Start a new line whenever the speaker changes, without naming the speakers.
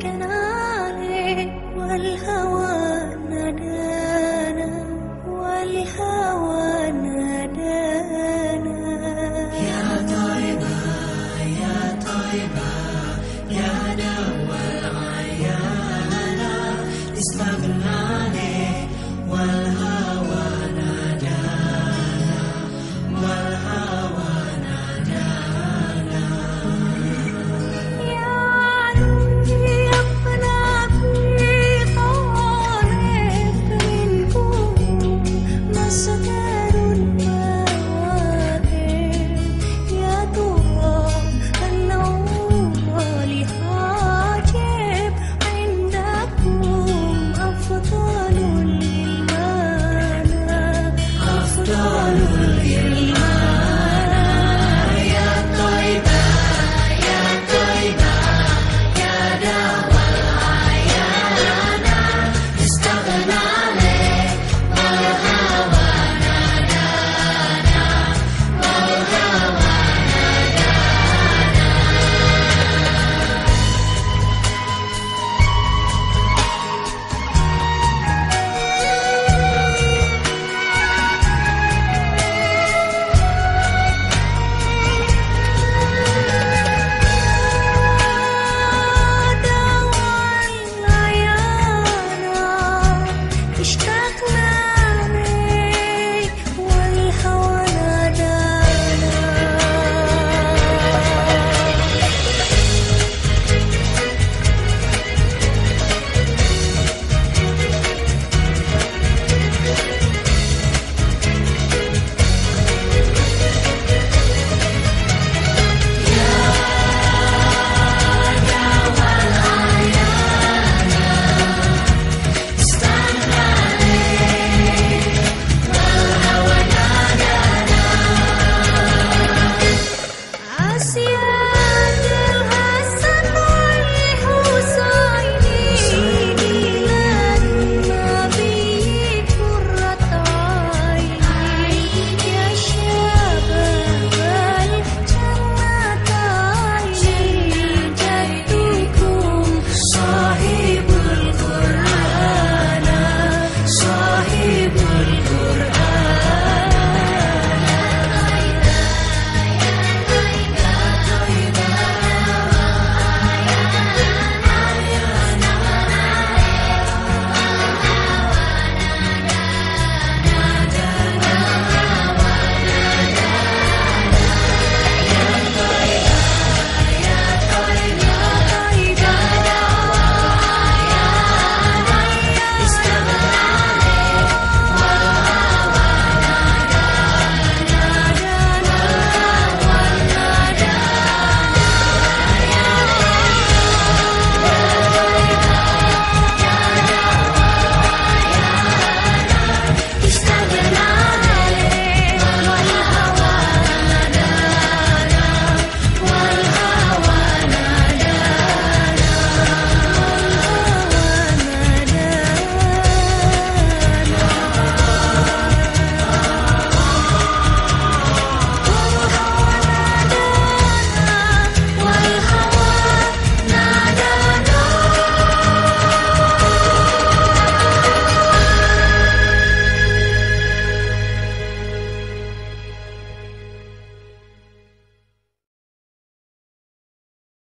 Can I? 假日